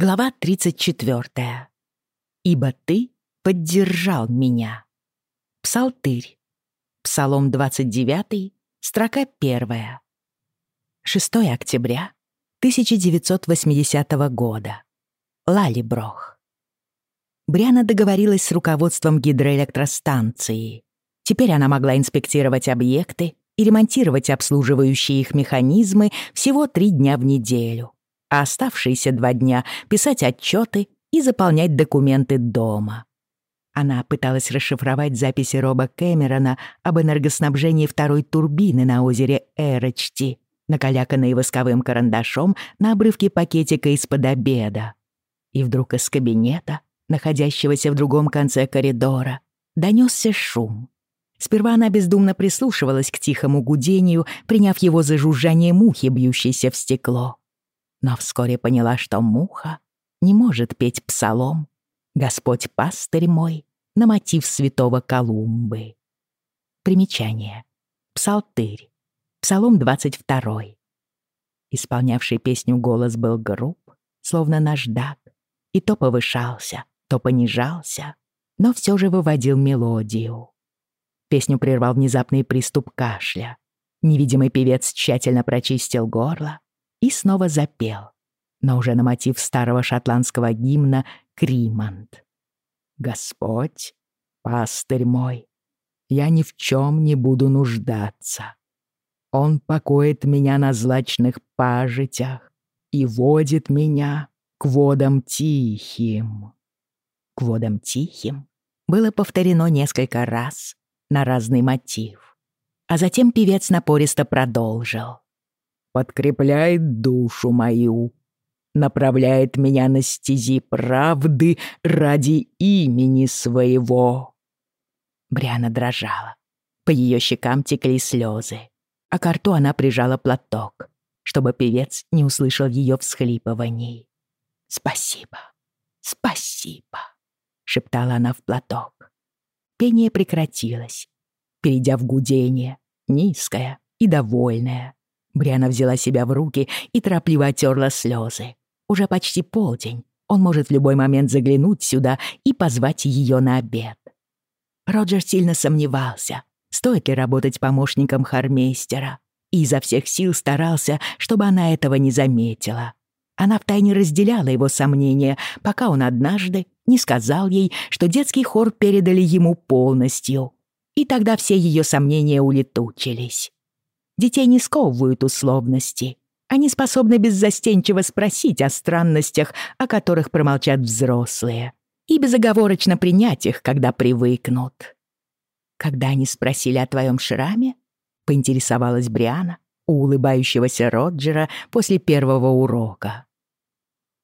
Глава 34. «Ибо ты поддержал меня». Псалтырь. Псалом 29, строка 1. 6 октября 1980 года. Лалиброх. Бриана договорилась с руководством гидроэлектростанции. Теперь она могла инспектировать объекты и ремонтировать обслуживающие их механизмы всего три дня в неделю а оставшиеся два дня писать отчеты и заполнять документы дома. Она пыталась расшифровать записи Роба Кэмерона об энергоснабжении второй турбины на озере Эрочти, накаляканные восковым карандашом на обрывке пакетика из-под обеда. И вдруг из кабинета, находящегося в другом конце коридора, донесся шум. Сперва она бездумно прислушивалась к тихому гудению, приняв его за жужжание мухи, бьющейся в стекло но вскоре поняла, что муха не может петь псалом «Господь пастырь мой» на мотив святого Колумбы. Примечание. Псалтырь. Псалом 22. Исполнявший песню голос был груб, словно наждак, и то повышался, то понижался, но все же выводил мелодию. Песню прервал внезапный приступ кашля. Невидимый певец тщательно прочистил горло и снова запел, но уже на мотив старого шотландского гимна «Кримонт». «Господь, пастырь мой, я ни в чем не буду нуждаться. Он покоит меня на злачных пажитях и водит меня к водам тихим». «К водам тихим» было повторено несколько раз на разный мотив. А затем певец напористо продолжил подкрепляет душу мою, направляет меня на стези правды ради имени своего». Бриана дрожала. По ее щекам текли слезы, а к рту она прижала платок, чтобы певец не услышал ее всхлипываний. «Спасибо, спасибо», — шептала она в платок. Пение прекратилось, перейдя в гудение, низкое и довольное. Бриана взяла себя в руки и торопливо оттерла слезы. Уже почти полдень. Он может в любой момент заглянуть сюда и позвать ее на обед. Роджер сильно сомневался, стоит ли работать помощником хармейстера, и изо всех сил старался, чтобы она этого не заметила. Она втайне разделяла его сомнения, пока он однажды не сказал ей, что детский хор передали ему полностью. И тогда все ее сомнения улетучились. Детей не сковывают условности. Они способны беззастенчиво спросить о странностях, о которых промолчат взрослые, и безоговорочно принять их, когда привыкнут. «Когда они спросили о твоем шраме?» — поинтересовалась Бриана у улыбающегося Роджера после первого урока.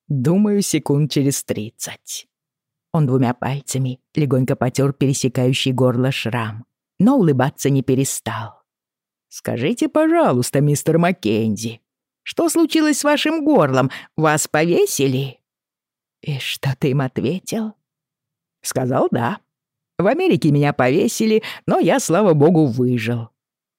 «Думаю, секунд через тридцать». Он двумя пальцами легонько потер пересекающий горло шрам, но улыбаться не перестал. «Скажите, пожалуйста, мистер Маккензи, что случилось с вашим горлом? Вас повесили?» «И что ты им ответил?» «Сказал да. В Америке меня повесили, но я, слава богу, выжил.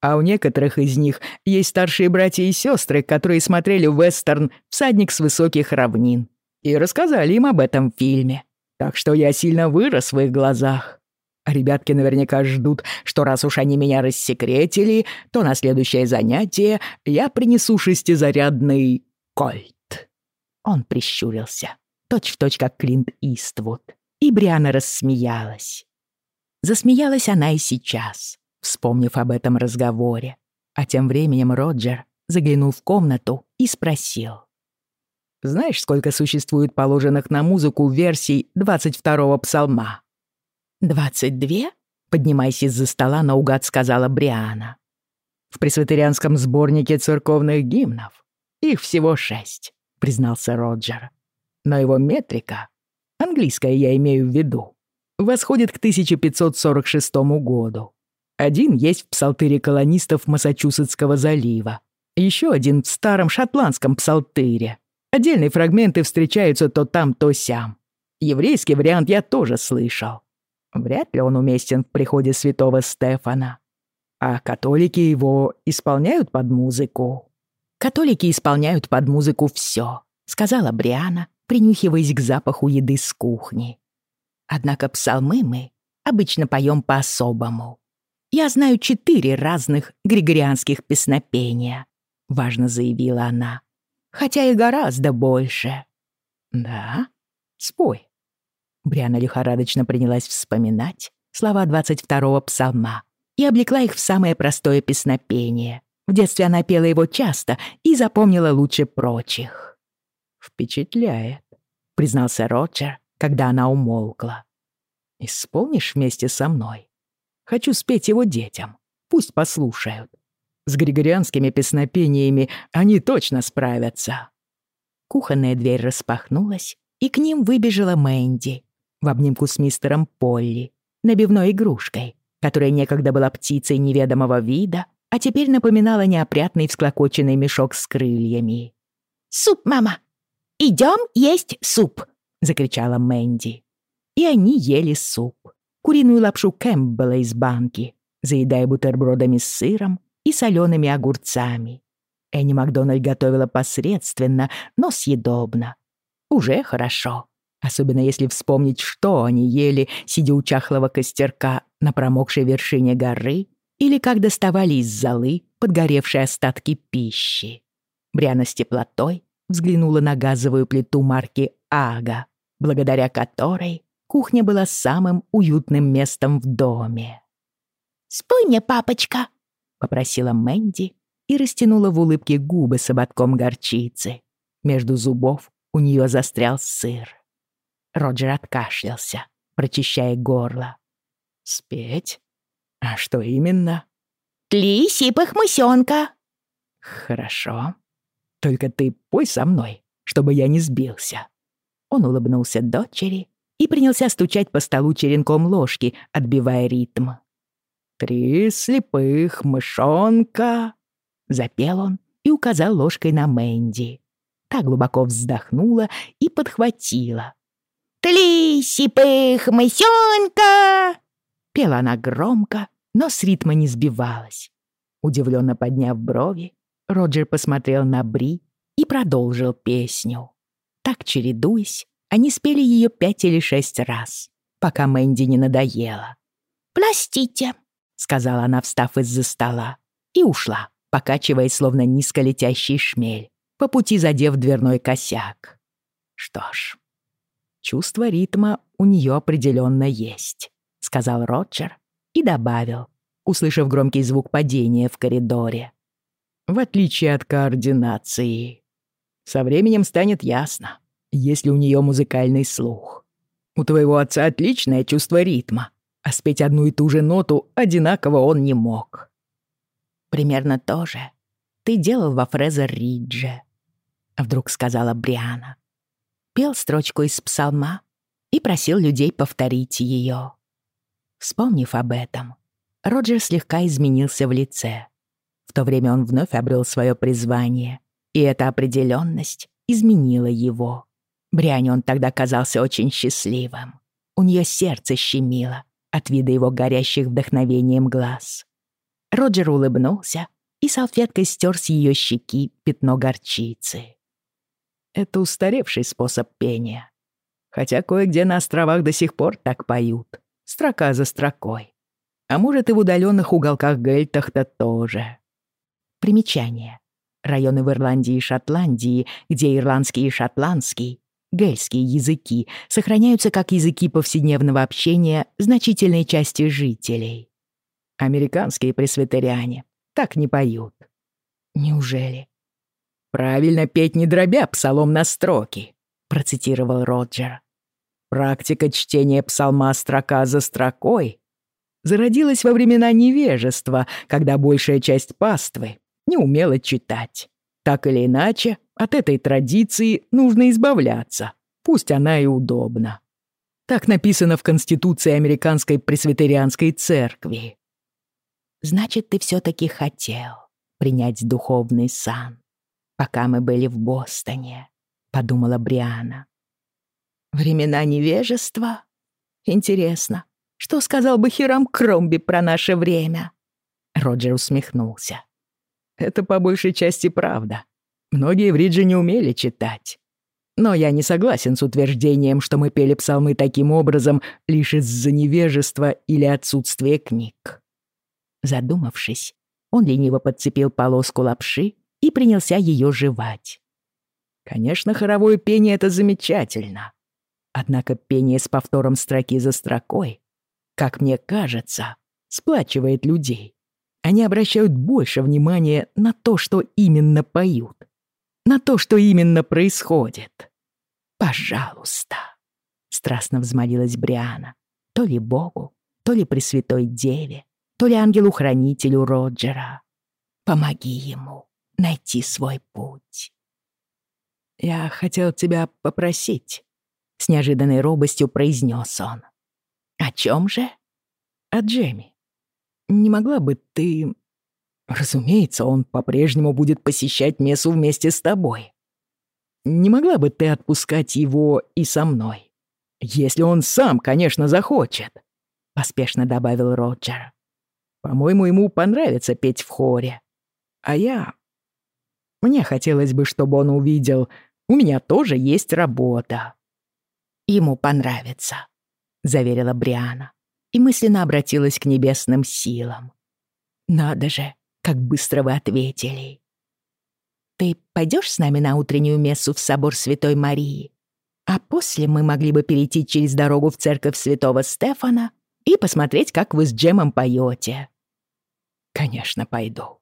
А у некоторых из них есть старшие братья и сестры, которые смотрели вестерн «Всадник с высоких равнин» и рассказали им об этом фильме. Так что я сильно вырос в их глазах. А ребятки наверняка ждут, что раз уж они меня рассекретили, то на следующее занятие я принесу шестизарядный кольт. Он прищурился, точь-в-точь как Клинт Иствуд, и Бриана рассмеялась. Засмеялась она и сейчас, вспомнив об этом разговоре. А тем временем Роджер заглянул в комнату и спросил. «Знаешь, сколько существует положенных на музыку версий 22-го псалма?» «Двадцать две?» — поднимаясь из-за стола, наугад сказала Бриана. «В пресвитерианском сборнике церковных гимнов их всего шесть», — признался Роджер. «Но его метрика, английская я имею в виду, восходит к 1546 году. Один есть в псалтыре колонистов Массачусетского залива, еще один в старом шотландском псалтыре. Отдельные фрагменты встречаются то там, то сям. Еврейский вариант я тоже слышал. Вряд ли он уместен в приходе святого Стефана. А католики его исполняют под музыку. Католики исполняют под музыку все, сказала Бриана принюхиваясь к запаху еды с кухни. Однако псалмы мы обычно поем по-особому. Я знаю четыре разных григорианских песнопения, важно заявила она. Хотя и гораздо больше. Да? Спой. Бриана лихорадочно принялась вспоминать слова 22-го псалма и облекла их в самое простое песнопение. В детстве она пела его часто и запомнила лучше прочих. «Впечатляет», — признался Роджер, когда она умолкла. «Исполнишь вместе со мной? Хочу спеть его детям. Пусть послушают. С григорианскими песнопениями они точно справятся». Кухонная дверь распахнулась, и к ним выбежала Мэнди в обнимку с мистером Полли, набивной игрушкой, которая некогда была птицей неведомого вида, а теперь напоминала неопрятный всклокоченный мешок с крыльями. «Суп, мама! Идем есть суп!» — закричала Мэнди. И они ели суп. Куриную лапшу Кэмпбелла из банки, заедая бутербродами с сыром и солеными огурцами. Энни Макдональд готовила посредственно, но съедобно. Уже хорошо. Особенно если вспомнить, что они ели, сидя у чахлого костерка на промокшей вершине горы или как доставали из золы подгоревшие остатки пищи. Бриана с теплотой взглянула на газовую плиту марки «Ага», благодаря которой кухня была самым уютным местом в доме. «Спой мне, папочка», — попросила Мэнди и растянула в улыбке губы с ободком горчицы. Между зубов у нее застрял сыр. Роджер откашлялся, прочищая горло. «Спеть? А что именно?» «Тли сипых мысёнка». «Хорошо. Только ты пой со мной, чтобы я не сбился». Он улыбнулся дочери и принялся стучать по столу черенком ложки, отбивая ритм. «Три слепых мышонка!» Запел он и указал ложкой на Мэнди. Та глубоко вздохнула и подхватила, Тли, сипых, мысёнка!» Пела она громко, но с ритма не сбивалась. Удивленно подняв брови, Роджер посмотрел на Бри и продолжил песню. Так, чередуясь, они спели ее пять или шесть раз, пока Мэнди не надоело. «Простите», — сказала она, встав из-за стола, и ушла, покачиваясь, словно низко летящий шмель, по пути задев дверной косяк. Что ж, чувство ритма у нее определенно есть», — сказал Роджер и добавил, услышав громкий звук падения в коридоре. «В отличие от координации. Со временем станет ясно, есть ли у нее музыкальный слух. У твоего отца отличное чувство ритма, а спеть одну и ту же ноту одинаково он не мог». «Примерно то же ты делал во Фрезер Ридже», — вдруг сказала Бриана пел строчку из псалма и просил людей повторить ее. Вспомнив об этом, Роджер слегка изменился в лице. В то время он вновь обрел свое призвание, и эта определенность изменила его. Бряне он тогда казался очень счастливым. У нее сердце щемило от вида его горящих вдохновением глаз. Роджер улыбнулся и салфеткой стер с ее щеки пятно горчицы. Это устаревший способ пения. Хотя кое-где на островах до сих пор так поют, строка за строкой. А может, и в удаленных уголках Гельтахта тоже. Примечание. Районы в Ирландии и Шотландии, где ирландский и шотландский, гельские языки, сохраняются как языки повседневного общения значительной части жителей. Американские пресвитериане так не поют. Неужели? «Правильно петь не дробя псалом на строки», — процитировал Роджер. «Практика чтения псалма строка за строкой зародилась во времена невежества, когда большая часть паствы не умела читать. Так или иначе, от этой традиции нужно избавляться, пусть она и удобна. Так написано в Конституции Американской Пресвитерианской Церкви. «Значит, ты все-таки хотел принять духовный сан», пока мы были в Бостоне», — подумала Бриана. «Времена невежества? Интересно, что сказал бы Хирам Кромби про наше время?» Роджер усмехнулся. «Это по большей части правда. Многие в Ридже не умели читать. Но я не согласен с утверждением, что мы пели псалмы таким образом лишь из-за невежества или отсутствия книг. Задумавшись, он лениво подцепил полоску лапши и принялся ее жевать. Конечно, хоровое пение — это замечательно. Однако пение с повтором строки за строкой, как мне кажется, сплачивает людей. Они обращают больше внимания на то, что именно поют, на то, что именно происходит. «Пожалуйста», — страстно взмолилась Бриана, то ли Богу, то ли Пресвятой Деве, то ли ангелу-хранителю Роджера. Помоги ему найти свой путь. «Я хотел тебя попросить», — с неожиданной робостью произнес он. «О чем же?» «О Джемми. Не могла бы ты...» «Разумеется, он по-прежнему будет посещать мессу вместе с тобой. Не могла бы ты отпускать его и со мной? Если он сам, конечно, захочет», — поспешно добавил Роджер. «По-моему, ему понравится петь в хоре. А я... Мне хотелось бы, чтобы он увидел, у меня тоже есть работа». «Ему понравится», — заверила Бриана и мысленно обратилась к небесным силам. «Надо же, как быстро вы ответили!» «Ты пойдешь с нами на утреннюю мессу в собор Святой Марии? А после мы могли бы перейти через дорогу в церковь Святого Стефана и посмотреть, как вы с Джемом поете». «Конечно, пойду».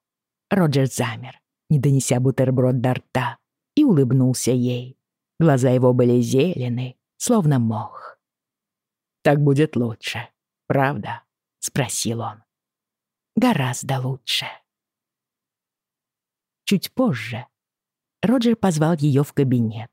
Роджер замер, не донеся бутерброд до рта, и улыбнулся ей. Глаза его были зелены, словно мох. «Так будет лучше», правда?» — спросил он. «Гораздо лучше». Чуть позже Роджер позвал ее в кабинет.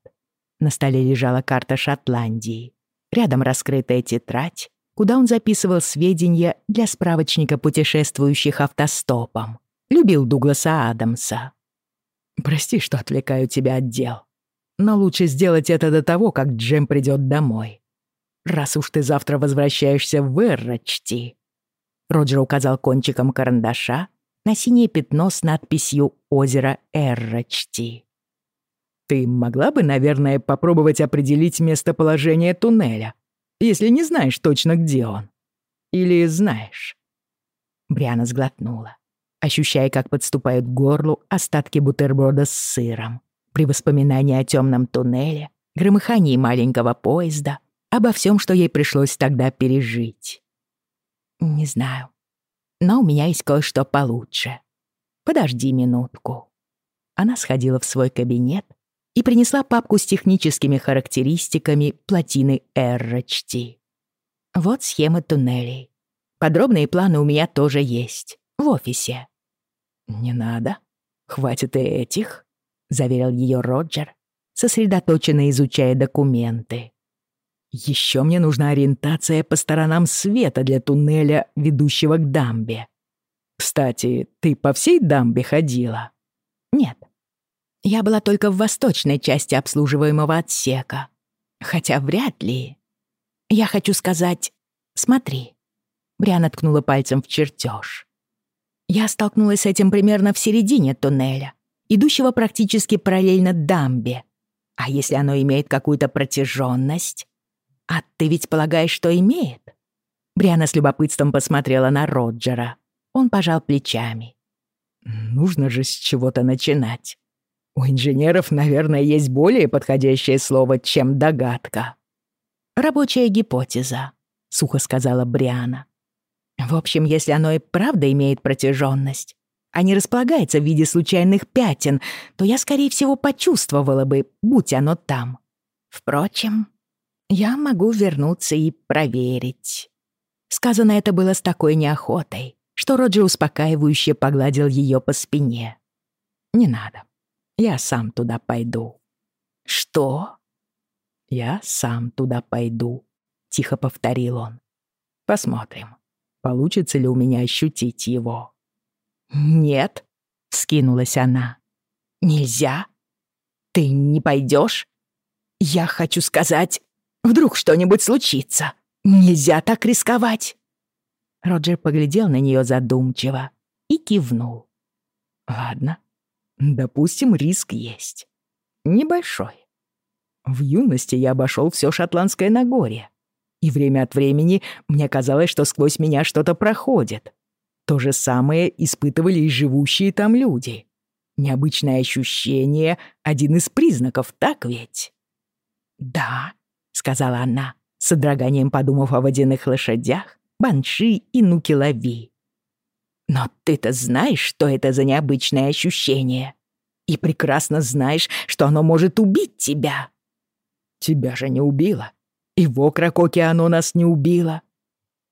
На столе лежала карта Шотландии. Рядом раскрытая тетрадь, куда он записывал сведения для справочника путешествующих автостопом. Любил Дугласа Адамса. «Прости, что отвлекаю тебя от дел. Но лучше сделать это до того, как Джем придет домой раз уж ты завтра возвращаешься в Эррочти». Роджер указал кончиком карандаша на синее пятно с надписью «Озеро Эррочти». «Ты могла бы, наверное, попробовать определить местоположение туннеля, если не знаешь точно, где он? Или знаешь?» Бриана сглотнула, ощущая, как подступают к горлу остатки бутерброда с сыром. При воспоминании о темном туннеле, громыхании маленького поезда — обо всем, что ей пришлось тогда пережить. Не знаю, но у меня есть кое-что получше. Подожди минутку. Она сходила в свой кабинет и принесла папку с техническими характеристиками плотины RHT. Вот схемы туннелей. Подробные планы у меня тоже есть. В офисе. «Не надо. Хватит и этих», — заверил ее Роджер, сосредоточенно изучая документы. Еще мне нужна ориентация по сторонам света для туннеля, ведущего к дамбе. Кстати, ты по всей дамбе ходила? Нет. Я была только в восточной части обслуживаемого отсека. Хотя вряд ли. Я хочу сказать, смотри. Бриана ткнула пальцем в чертеж. Я столкнулась с этим примерно в середине туннеля, идущего практически параллельно дамбе. А если оно имеет какую-то протяженность, «А ты ведь полагаешь, что имеет?» Бриана с любопытством посмотрела на Роджера. Он пожал плечами. «Нужно же с чего-то начинать. У инженеров, наверное, есть более подходящее слово, чем догадка». «Рабочая гипотеза», — сухо сказала Бриана. «В общем, если оно и правда имеет протяженность, а не располагается в виде случайных пятен, то я, скорее всего, почувствовала бы, будь оно там. Впрочем, я могу вернуться и проверить». Сказано это было с такой неохотой, что Роджер успокаивающе погладил ее по спине. «Не надо. Я сам туда пойду». «Что?» «Я сам туда пойду», — тихо повторил он. «Посмотрим, получится ли у меня ощутить его». «Нет», — скинулась она. «Нельзя? Ты не пойдешь? Я хочу сказать, Вдруг что-нибудь случится. Нельзя так рисковать. Роджер поглядел на нее задумчиво и кивнул. Ладно, допустим, риск есть. Небольшой. В юности я обошел все шотландское Нагорье. И время от времени мне казалось, что сквозь меня что-то проходит. То же самое испытывали и живущие там люди. Необычное ощущение — один из признаков, так ведь? «Да», — сказала она, с содроганием подумав о водяных лошадях, банши и нукелави. «Но ты-то знаешь, что это за необычное ощущение, и прекрасно знаешь, что оно может убить тебя». «Тебя же не убило, и в Окракоке оно нас не убило».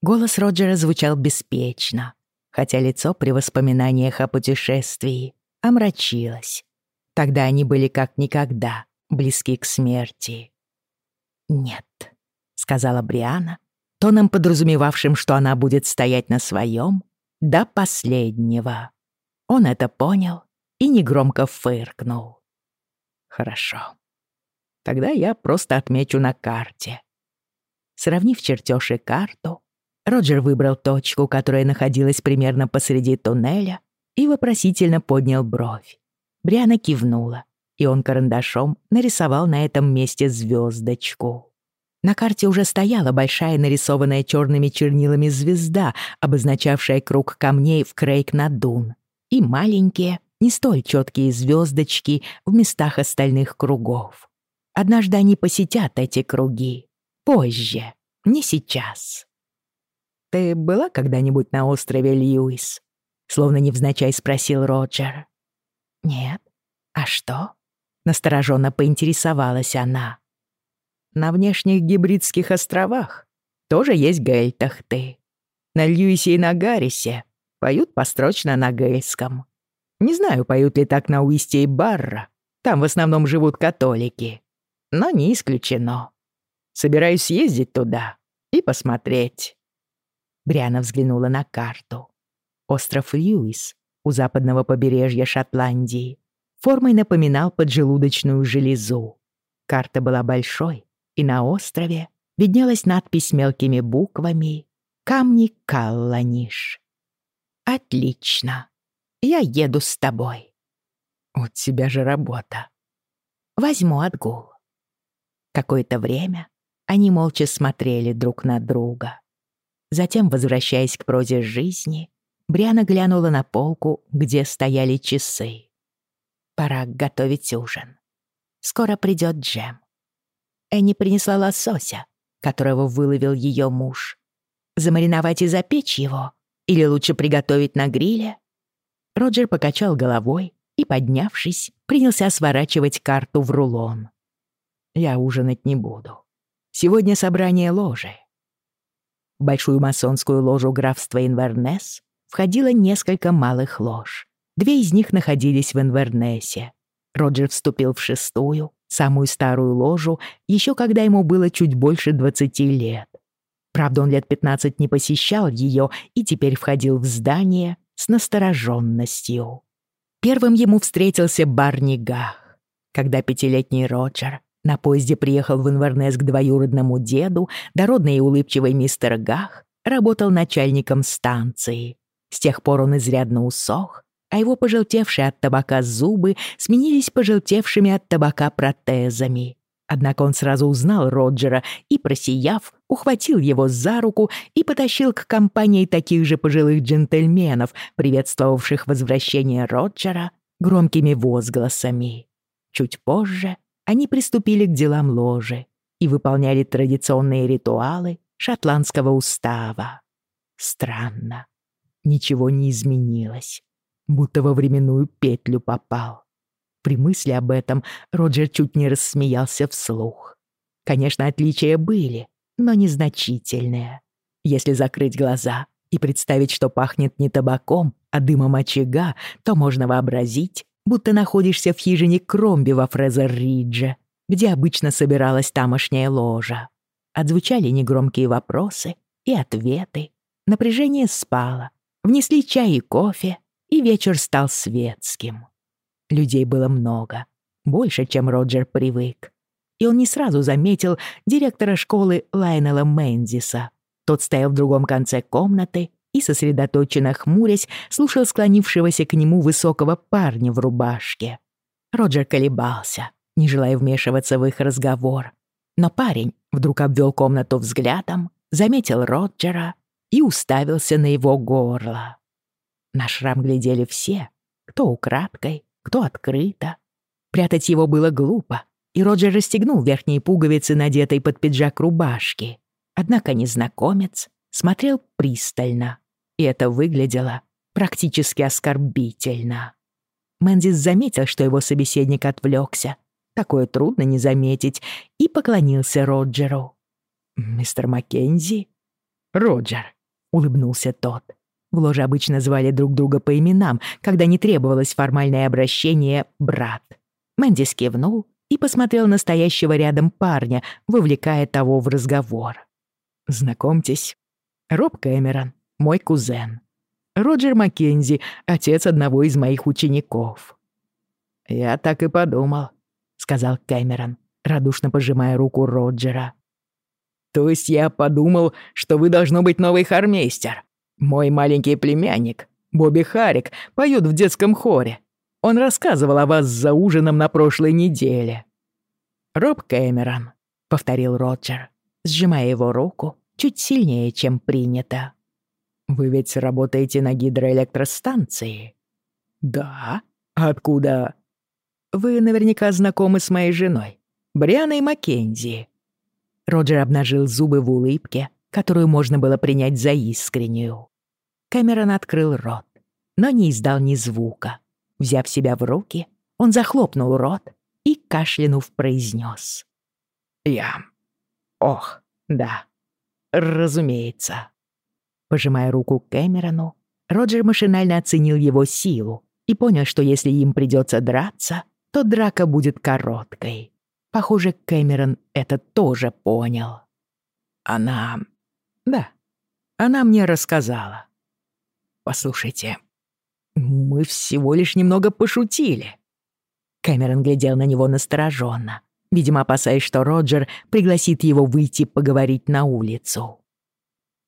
Голос Роджера звучал беспечно, хотя лицо при воспоминаниях о путешествии омрачилось. Тогда они были как никогда близки к смерти. «Нет», — сказала Бриана, тоном подразумевавшим, что она будет стоять на своем до последнего. Он это понял и негромко фыркнул. «Хорошо. Тогда я просто отмечу на карте». Сравнив чертёж и карту, Роджер выбрал точку, которая находилась примерно посреди туннеля, и вопросительно поднял бровь. Бриана кивнула и он карандашом нарисовал на этом месте звездочку. На карте уже стояла большая нарисованная черными чернилами звезда, обозначавшая круг камней в Крейг-на-Дун, и маленькие, не столь четкие звездочки в местах остальных кругов. Однажды они посетят эти круги. Позже, не сейчас. «Ты была когда-нибудь на острове Льюис?» Словно невзначай спросил Роджер. «Нет. А что?» Настороженно поинтересовалась она. На внешних гибридских островах тоже есть гельтахты. На Льюисе и на Гаррисе поют построчно на гельском. Не знаю, поют ли так на Уисте и Барра. Там в основном живут католики. Но не исключено. Собираюсь съездить туда и посмотреть. Бриана взглянула на карту. Остров Льюис у западного побережья Шотландии формой напоминал поджелудочную железу. Карта была большой, и на острове виднелась надпись мелкими буквами «Камни Калланиш». «Отлично. Я еду с тобой». «У тебя же работа». «Возьму отгул». Какое-то время они молча смотрели друг на друга. Затем, возвращаясь к прозе жизни, Бриана глянула на полку, где стояли часы. Пора готовить ужин. Скоро придет Джем. Энни принесла лосося, которого выловил ее муж. Замариновать и запечь его? Или лучше приготовить на гриле? Роджер покачал головой и, поднявшись, принялся сворачивать карту в рулон. «Я ужинать не буду. Сегодня собрание ложи». В большую масонскую ложу графства Инвернес входило несколько малых лож. Две из них находились в Инвернесе. Роджер вступил в шестую, самую старую ложу, еще когда ему было чуть больше 20 лет. Правда, он лет 15 не посещал ее и теперь входил в здание с настороженностью. Первым ему встретился Барни Гах. Когда пятилетний Роджер на поезде приехал в Инвернес к двоюродному деду, дородный и улыбчивый мистер Гах работал начальником станции. С тех пор он изрядно усох а его пожелтевшие от табака зубы сменились пожелтевшими от табака протезами. Однако он сразу узнал Роджера и, просияв, ухватил его за руку и потащил к компании таких же пожилых джентльменов, приветствовавших возвращение Роджера громкими возгласами. Чуть позже они приступили к делам ложи и выполняли традиционные ритуалы шотландского устава. Странно. Ничего не изменилось будто во временную петлю попал. При мысли об этом Роджер чуть не рассмеялся вслух. Конечно, отличия были, но незначительные. Если закрыть глаза и представить, что пахнет не табаком, а дымом очага, то можно вообразить, будто находишься в хижине Кромби во Фрезер-Ридже, где обычно собиралась тамошняя ложа. Отзвучали негромкие вопросы и ответы. Напряжение спало. Внесли чай и кофе, и вечер стал светским. Людей было много, больше, чем Роджер привык. И он не сразу заметил директора школы Лайнела Мэнзиса. Тот стоял в другом конце комнаты и, сосредоточенно хмурясь, слушал склонившегося к нему высокого парня в рубашке. Роджер колебался, не желая вмешиваться в их разговор. Но парень вдруг обвел комнату взглядом, заметил Роджера и уставился на его горло. На шрам глядели все, кто украдкой, кто открыто. Прятать его было глупо, и Роджер расстегнул верхние пуговицы, надетой под пиджак рубашки. Однако незнакомец смотрел пристально, и это выглядело практически оскорбительно. Мэнзис заметил, что его собеседник отвлекся. Такое трудно не заметить, и поклонился Роджеру. «Мистер Маккензи?» «Роджер», — улыбнулся тот. В ложе обычно звали друг друга по именам, когда не требовалось формальное обращение «брат». Мэндис кивнул и посмотрел на стоящего рядом парня, вовлекая того в разговор. «Знакомьтесь, Роб Кэмерон, мой кузен. Роджер Маккензи, отец одного из моих учеников». «Я так и подумал», — сказал Кэмерон, радушно пожимая руку Роджера. «То есть я подумал, что вы должно быть новый хормейстер. Мой маленький племянник, Бобби Харик, поет в детском хоре. Он рассказывал о вас за ужином на прошлой неделе». «Роб Кэмерон», — повторил Роджер, сжимая его руку чуть сильнее, чем принято. «Вы ведь работаете на гидроэлектростанции?» «Да. Откуда?» «Вы наверняка знакомы с моей женой, Брианой Маккензи». Роджер обнажил зубы в улыбке, которую можно было принять за искреннюю. Кэмерон открыл рот, но не издал ни звука. Взяв себя в руки, он захлопнул рот и, кашлянув, произнес. «Я... Ох, да, разумеется». Пожимая руку Кэмерону, Роджер машинально оценил его силу и понял, что если им придется драться, то драка будет короткой. Похоже, Кэмерон это тоже понял. Она... Да, она мне рассказала. Послушайте, мы всего лишь немного пошутили. Кэмерон глядел на него настороженно, видимо, опасаясь, что Роджер пригласит его выйти поговорить на улицу.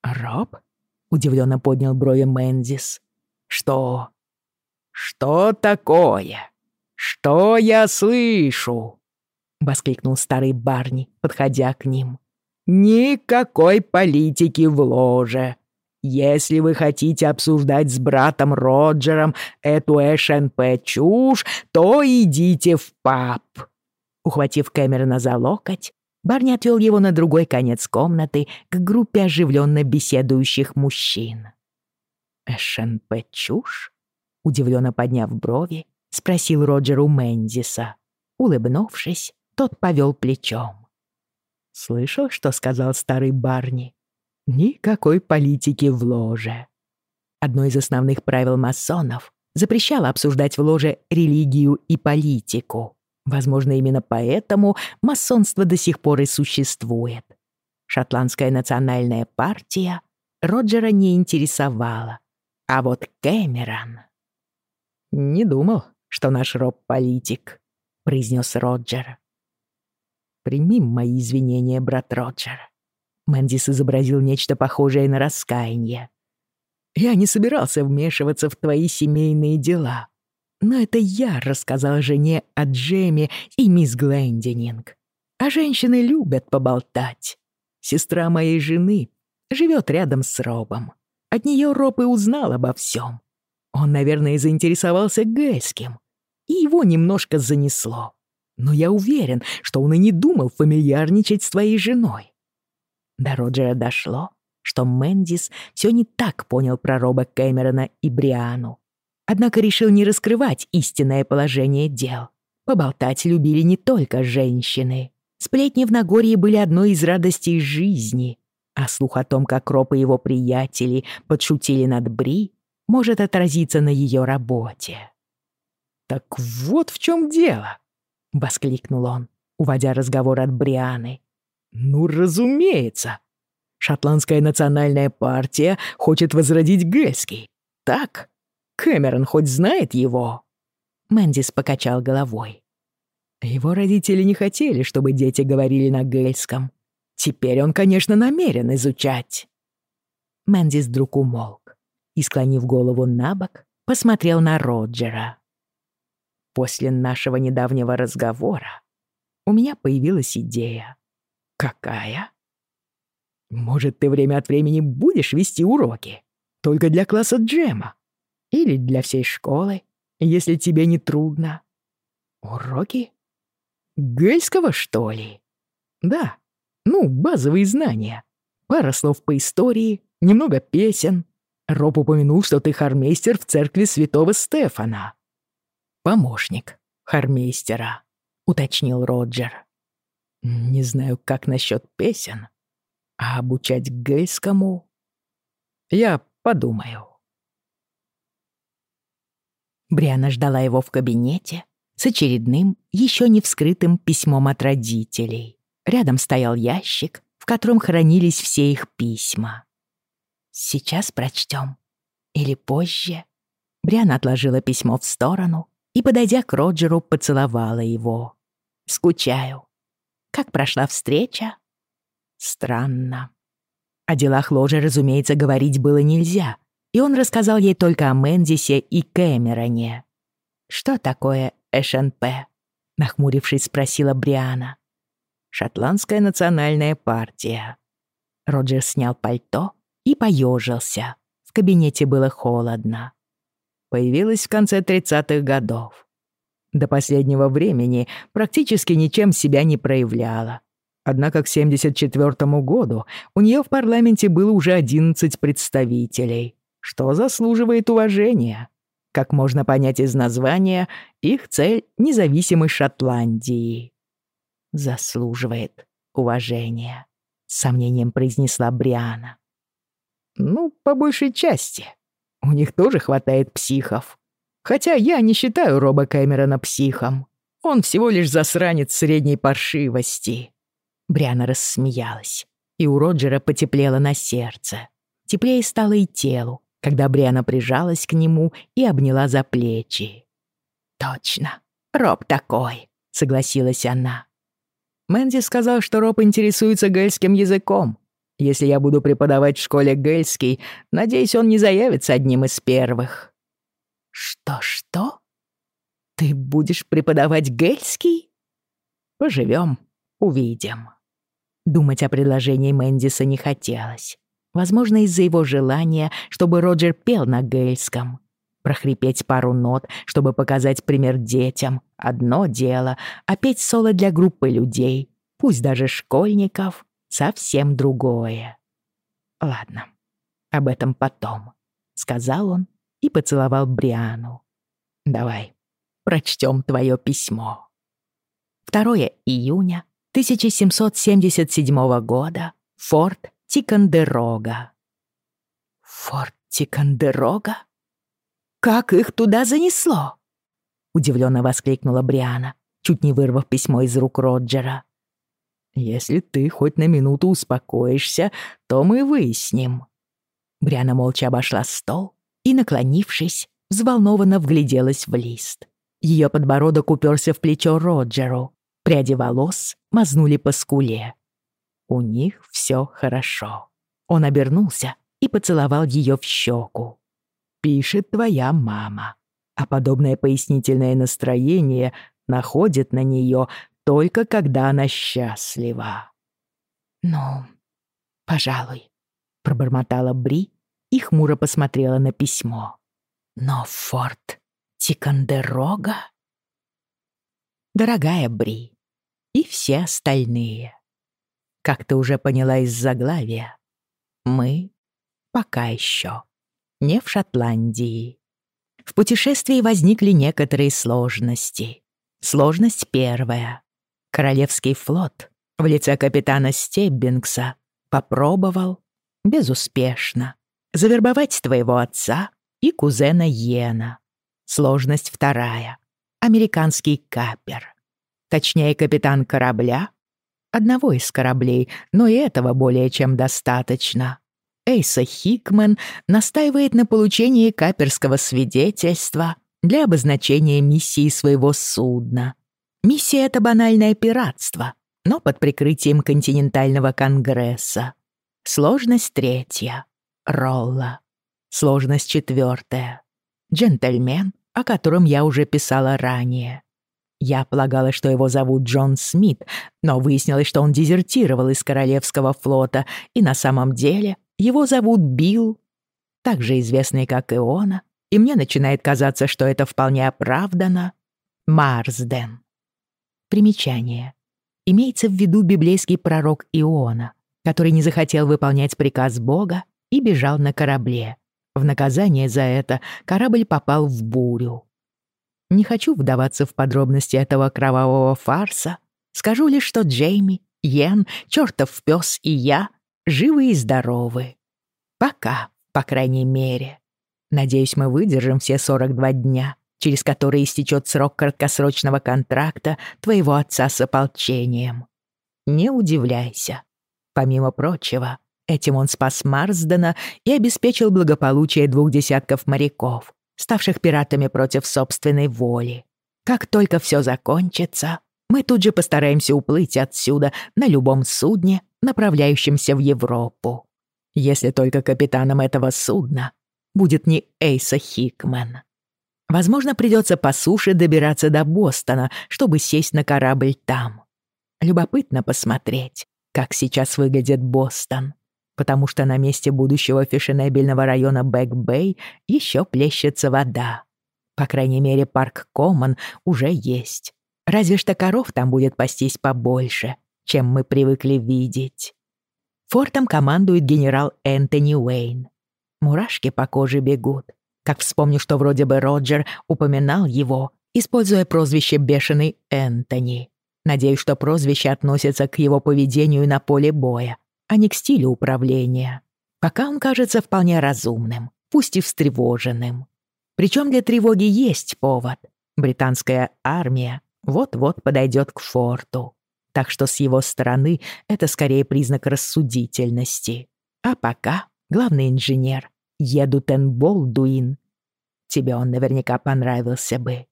«Роб?» — удивленно поднял брови Мэнзис. «Что? Что такое? Что я слышу?» — воскликнул старый Барни, подходя к ним. «Никакой политики в ложе. Если вы хотите обсуждать с братом Роджером эту ШНП чушь, то идите в паб». Ухватив Кэмерона за локоть, Барни отвел его на другой конец комнаты к группе оживленно беседующих мужчин. «ШНП чушь?» Удивленно подняв брови, спросил Роджер у Мэндиса. Улыбнувшись, тот повел плечом. «Слышал, что сказал старый Барни?» Никакой политики в ложе. Одно из основных правил масонов запрещало обсуждать в ложе религию и политику. Возможно, именно поэтому масонство до сих пор и существует. Шотландская национальная партия Роджера не интересовала. А вот Кэмерон... «Не думал, что наш Роб политик», — произнес Роджер. «Прими мои извинения, брат Роджер. Мэндис изобразил нечто похожее на раскаяние. «Я не собирался вмешиваться в твои семейные дела, но это я рассказал жене о Джеме и мисс Глендининг. А женщины любят поболтать. Сестра моей жены живет рядом с Робом. От нее Роб и узнал обо всем. Он, наверное, заинтересовался Гэйским, и его немножко занесло. Но я уверен, что он и не думал фамильярничать с твоей женой. До Роджера дошло, что Мэндис все не так понял про Роба Кэмерона и Бриану. Однако решил не раскрывать истинное положение дел. Поболтать любили не только женщины. Сплетни в Нагорье были одной из радостей жизни, а слух о том, как Роб и его приятели подшутили над Бри, может отразиться на ее работе. «Так вот в чем дело!» — воскликнул он, уводя разговор от Брианы. Ну, разумеется. Шотландская национальная партия хочет возродить Гельский. Так? Кэмерон хоть знает его?» Мэндис покачал головой. Его родители не хотели, чтобы дети говорили на гельском. Теперь он, конечно, намерен изучать. Мэндис вдруг умолк и, склонив голову на бок, посмотрел на Роджера. После нашего недавнего разговора у меня появилась идея. Какая? Может, ты время от времени будешь вести уроки? Только для класса Джема? Или для всей школы, если тебе не трудно? Уроки? Гельского, что ли? Да. Ну, базовые знания. Пара слов по истории, немного песен. Роб упомянул, что ты хармейстер в церкви святого Стефана. Помощник хармейстера, уточнил Роджер. Не знаю, как насчет песен, а обучать гейскому... Я подумаю. Бриана ждала его в кабинете с очередным, еще не вскрытым письмом от родителей. Рядом стоял ящик, в котором хранились все их письма. «Сейчас прочтем. Или позже?» Бриана отложила письмо в сторону и, подойдя к Роджеру, поцеловала его. «Скучаю. Как прошла встреча?» «Странно». О делах ложи, разумеется, говорить было нельзя, и он рассказал ей только о Мендисе и Кэмероне. «Что такое ШНП?» — нахмурившись, спросила Бриана. «Шотландская национальная партия». Роджер снял пальто и поежился. В кабинете было холодно. Появилась в конце 30-х годов. До последнего времени практически ничем себя не проявляла. Однако к 74 году у нее в парламенте было уже 11 представителей, что заслуживает уважения. Как можно понять из названия, их цель — независимость Шотландии. «Заслуживает уважения», — сомнением произнесла Бриана. «Ну, по большей части. У них тоже хватает психов. Хотя я не считаю Роба Кэмерона психом. Он всего лишь засранец средней паршивости». Бриана рассмеялась, и у Роджера потеплело на сердце. Теплее стало и телу, когда Бриана прижалась к нему и обняла за плечи. «Точно, Роб такой», — согласилась она. Мэнди сказал, что Роб интересуется гельским языком. Если я буду преподавать в школе гельский, надеюсь, он не заявится одним из первых. Что-что? Ты будешь преподавать гельский? Поживем, увидим. Думать о предложении Мэндиса не хотелось. Возможно, из-за его желания, чтобы Роджер пел на гельском. Прохрипеть пару нот, чтобы показать пример детям — одно дело, а петь соло для группы людей, пусть даже школьников, совсем другое. «Ладно, об этом потом», — сказал он и поцеловал Бриану. «Давай, прочтем твое письмо». 2 июня 1777 года, Форт Тикандерога. Форт Тикандерога? Как их туда занесло? Удивленно воскликнула Бриана, чуть не вырвав письмо из рук Роджера. Если ты хоть на минуту успокоишься, то мы выясним. Бриана молча обошла стол и, наклонившись, взволнованно вгляделась в лист. Ее подбородок уперся в плечо Роджеру. Пряди волос мазнули по скуле. У них все хорошо. Он обернулся и поцеловал ее в щеку. «Пишет твоя мама, а подобное пояснительное настроение находит на нее только когда она счастлива». «Ну, пожалуй», — пробормотала Бри и хмуро посмотрела на письмо. «Но форт Тикандерога?» «Дорогая Бри и все остальные», как ты уже поняла из заглавия, мы пока еще не в Шотландии. В путешествии возникли некоторые сложности. Сложность первая. Королевский флот в лице капитана Стеббингса попробовал, безуспешно, завербовать твоего отца и кузена Йена. Сложность вторая. Американский капер. Точнее, капитан корабля одного из кораблей, но и этого более чем достаточно. Эйса Хикман настаивает на получении каперского свидетельства для обозначения миссии своего судна. Миссия — это банальное пиратство, но под прикрытием континентального конгресса. Сложность третья — Ролла. Сложность четвертая — джентльмен, о котором я уже писала ранее. Я полагала, что его зовут Джон Смит, но выяснилось, что он дезертировал из Королевского флота, и на самом деле его зовут Билл, также известный как Иона, и мне начинает казаться, что это вполне оправдано. Марсден. Примечание. Имеется в виду библейский пророк Иона, который не захотел выполнять приказ Бога и бежал на корабле. В наказание за это корабль попал в бурю. Не хочу вдаваться в подробности этого кровавого фарса. Скажу лишь, что Джейми, Йен, чертов пес и я живы и здоровы. Пока, по крайней мере. Надеюсь, мы выдержим все 42 дня, через которые истечет срок краткосрочного контракта твоего отца с ополчением. Не удивляйся. Помимо прочего, этим он спас Марсдена и обеспечил благополучие двух десятков моряков, ставших пиратами против собственной воли. Как только все закончится, мы тут же постараемся уплыть отсюда на любом судне, направляющемся в Европу. Если только капитаном этого судна будет не Эйса Хикман. Возможно, придется по суше добираться до Бостона, чтобы сесть на корабль там. Любопытно посмотреть, как сейчас выглядит Бостон потому что на месте будущего фешенебельного района Бэк-Бэй еще плещется вода. По крайней мере, парк Коммон уже есть. Разве что коров там будет пастись побольше, чем мы привыкли видеть. Фортом командует генерал Энтони Уэйн. Мурашки по коже бегут. Как вспомню, что вроде бы Роджер упоминал его, используя прозвище «Бешеный Энтони». Надеюсь, что прозвище относится к его поведению на поле боя, а не к стилю управления. Пока он кажется вполне разумным, пусть и встревоженным. Причем для тревоги есть повод. Британская армия вот-вот подойдет к форту. Так что с его стороны это скорее признак рассудительности. А пока главный инженер Едутен Болдуин. Тебе он наверняка понравился бы.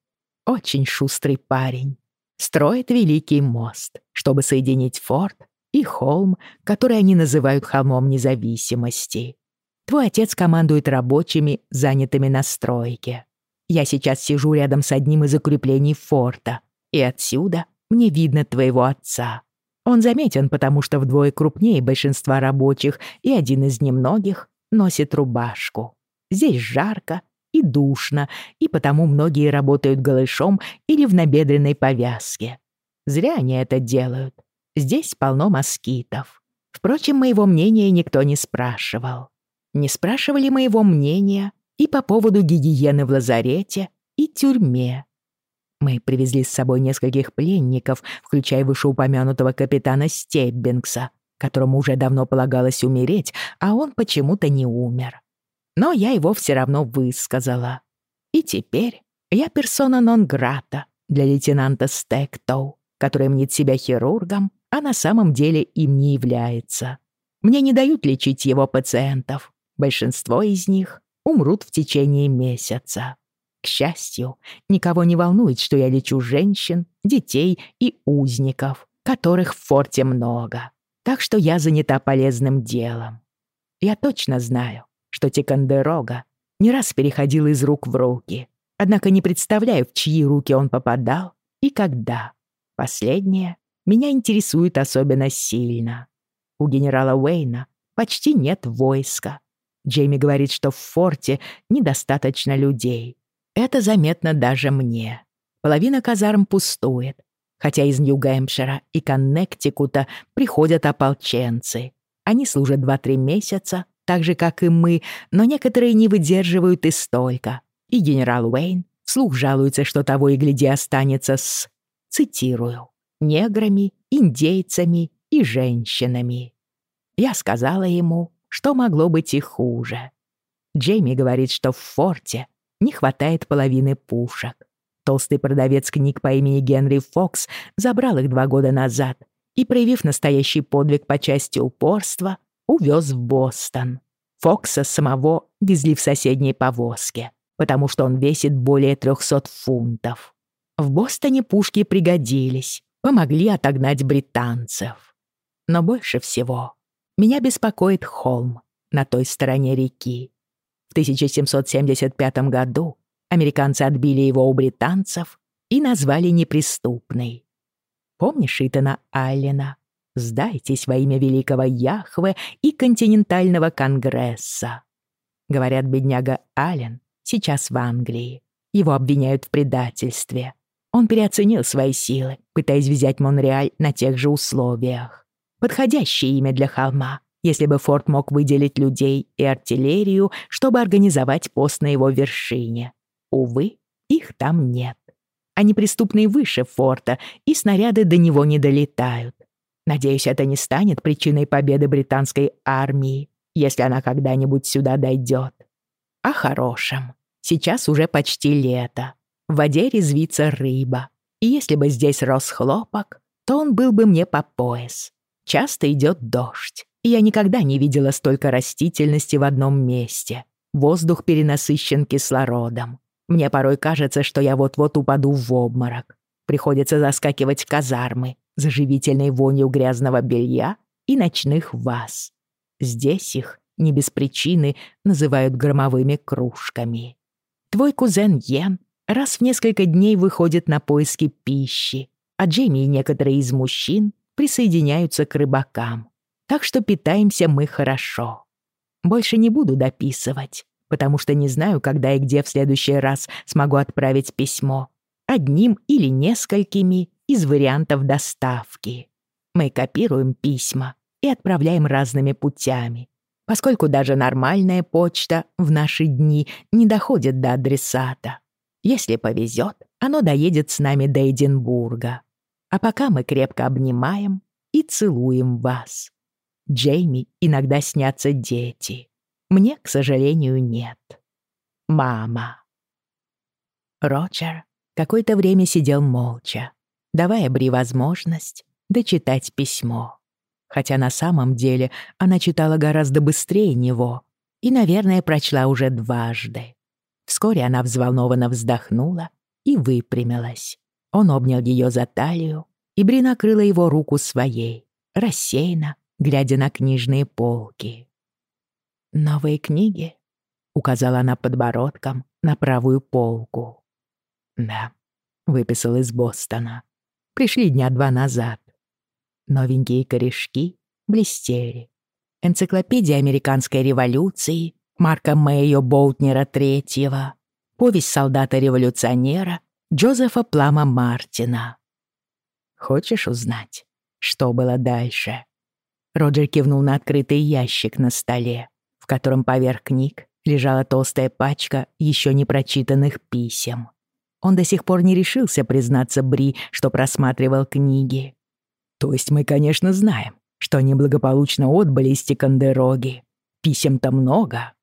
Очень шустрый парень. Строит великий мост, чтобы соединить форт и холм, который они называют холмом независимости. Твой отец командует рабочими, занятыми на стройке. Я сейчас сижу рядом с одним из укреплений форта, и отсюда мне видно твоего отца. Он заметен, потому что вдвое крупнее большинства рабочих, и один из немногих носит рубашку. Здесь жарко и душно, и потому многие работают голышом или в набедренной повязке. Зря они это делают. Здесь полно москитов. Впрочем, моего мнения никто не спрашивал. Не спрашивали моего мнения и по поводу гигиены в лазарете и тюрьме. Мы привезли с собой нескольких пленников, включая вышеупомянутого капитана Стеббингса, которому уже давно полагалось умереть, а он почему-то не умер. Но я его все равно высказала. И теперь я персона нон-грата для лейтенанта Стектоу, который мнит себя хирургом а на самом деле им не является. Мне не дают лечить его пациентов. Большинство из них умрут в течение месяца. К счастью, никого не волнует, что я лечу женщин, детей и узников, которых в форте много. Так что я занята полезным делом. Я точно знаю, что Тикандерога не раз переходил из рук в руки, однако не представляю, в чьи руки он попадал и когда. Последнее меня интересует особенно сильно. У генерала Уэйна почти нет войска. Джейми говорит, что в форте недостаточно людей. Это заметно даже мне. Половина казарм пустует, хотя из Нью-Гэмпшира и Коннектикута приходят ополченцы. Они служат 2-3 месяца, так же, как и мы, но некоторые не выдерживают и столько. И генерал Уэйн вслух жалуется, что того и гляди останется с... Цитирую неграми, индейцами и женщинами. Я сказала ему, что могло быть и хуже. Джейми говорит, что в форте не хватает половины пушек. Толстый продавец книг по имени Генри Фокс забрал их два года назад и, проявив настоящий подвиг по части упорства, увез в Бостон. Фокса самого везли в соседней повозке, потому что он весит более 300 фунтов. В Бостоне пушки пригодились, помогли отогнать британцев. Но больше всего меня беспокоит холм на той стороне реки. В 1775 году американцы отбили его у британцев и назвали неприступной. Помнишь Итана Аллена? Сдайтесь во имя великого Яхве и континентального конгресса. Говорят, бедняга Аллен сейчас в Англии. Его обвиняют в предательстве. Он переоценил свои силы, пытаясь взять Монреаль на тех же условиях. Подходящее имя для холма, если бы Форд мог выделить людей и артиллерию, чтобы организовать пост на его вершине. Увы, их там нет. Они преступные выше форта, и снаряды до него не долетают. Надеюсь, это не станет причиной победы британской армии, если она когда-нибудь сюда дойдет. О хорошем. Сейчас уже почти лето. В воде резвится рыба. И если бы здесь рос хлопок, то он был бы мне по пояс. Часто идет дождь, и я никогда не видела столько растительности в одном месте. Воздух перенасыщен кислородом. Мне порой кажется, что я вот-вот упаду в обморок. Приходится заскакивать в казармы, за живительной вонью грязного белья и ночных ваз. Здесь их, не без причины, называют громовыми кружками. Твой кузен Йен раз в несколько дней выходит на поиски пищи, а Джейми и некоторые из мужчин присоединяются к рыбакам. Так что питаемся мы хорошо. Больше не буду дописывать, потому что не знаю, когда и где в следующий раз смогу отправить письмо. Одним или несколькими из вариантов доставки. Мы копируем письма и отправляем разными путями, поскольку даже нормальная почта в наши дни не доходит до адресата. Если повезет, оно доедет с нами до Эдинбурга. А пока мы крепко обнимаем и целуем вас. Джейми иногда снятся дети. Мне, к сожалению, нет. Мама. Роджер какое-то время сидел молча, давая Бри возможность дочитать письмо. Хотя на самом деле она читала гораздо быстрее него и, наверное, прочла уже дважды. Вскоре она взволнованно вздохнула и выпрямилась. Он обнял ее за талию, и Бри накрыла его руку своей, рассеянно, глядя на книжные полки. «Новые книги?» — указала она подбородком на правую полку. «Да», — выписал из Бостона. «Пришли дня два назад. Новенькие корешки блестели. Энциклопедия американской революции Марка Мэйо Боутнера III, повесть солдата-революционера Джозефа Плама Мартина. Хочешь узнать, что было дальше? Роджер кивнул на открытый ящик на столе, в котором поверх книг лежала толстая пачка еще не прочитанных писем. Он до сих пор не решился признаться Бри, что просматривал книги. То есть мы, конечно, знаем, что они благополучно отбыли из Тикандероги. Писем-то много.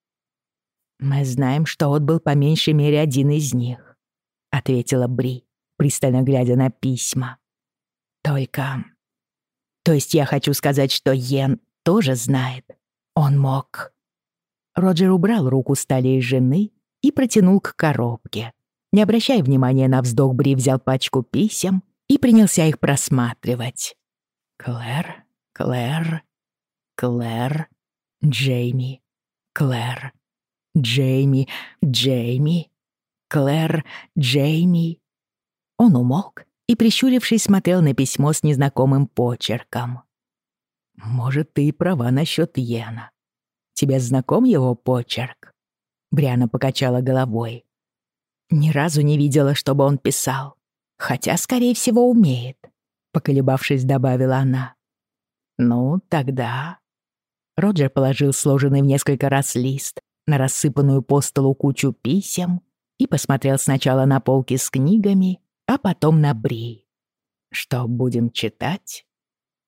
«Мы знаем, что отбыл по меньшей мере один из них», — ответила Бри, пристально глядя на письма. «Только... То есть я хочу сказать, что Йен тоже знает. Он мог...» Роджер убрал руку с талии жены и протянул к коробке. Не обращая внимания на вздох, Бри взял пачку писем и принялся их просматривать. Клэр, Клэр, Клэр, Джейми, Клэр, Джейми, Джейми, Клэр, Джейми. Он умолк и, прищурившись, смотрел на письмо с незнакомым почерком. «Может, ты и права насчет Йена. Тебе знаком его почерк?» Бриана покачала головой. «Ни разу не видела, чтобы он писал. Хотя, скорее всего, умеет», — поколебавшись, добавила она. «Ну, тогда...» Роджер положил сложенный в несколько раз лист на рассыпанную по столу кучу писем и посмотрел сначала на полки с книгами, а потом на Бри. «Что будем читать?»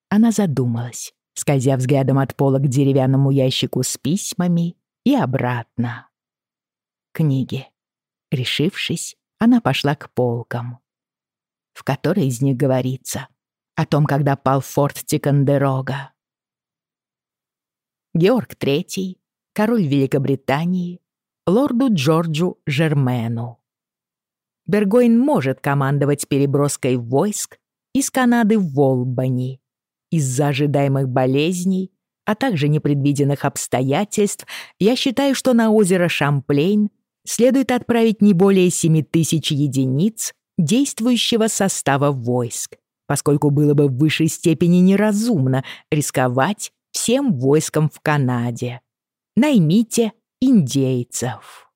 Она задумалась, скользя взглядом от пола к деревянному ящику с письмами и обратно. Книги. Решившись, она пошла к полкам. В которой из них говорится о том, когда пал форт Тикандерога. Георг Третий король Великобритании, лорду Джорджу Жермену. Бергойн может командовать переброской войск из Канады в Волбани. Из-за ожидаемых болезней, а также непредвиденных обстоятельств, я считаю, что на озеро Шамплейн следует отправить не более 7 тысяч единиц действующего состава войск, поскольку было бы в высшей степени неразумно рисковать всем войском в Канаде. Наймите индейцев.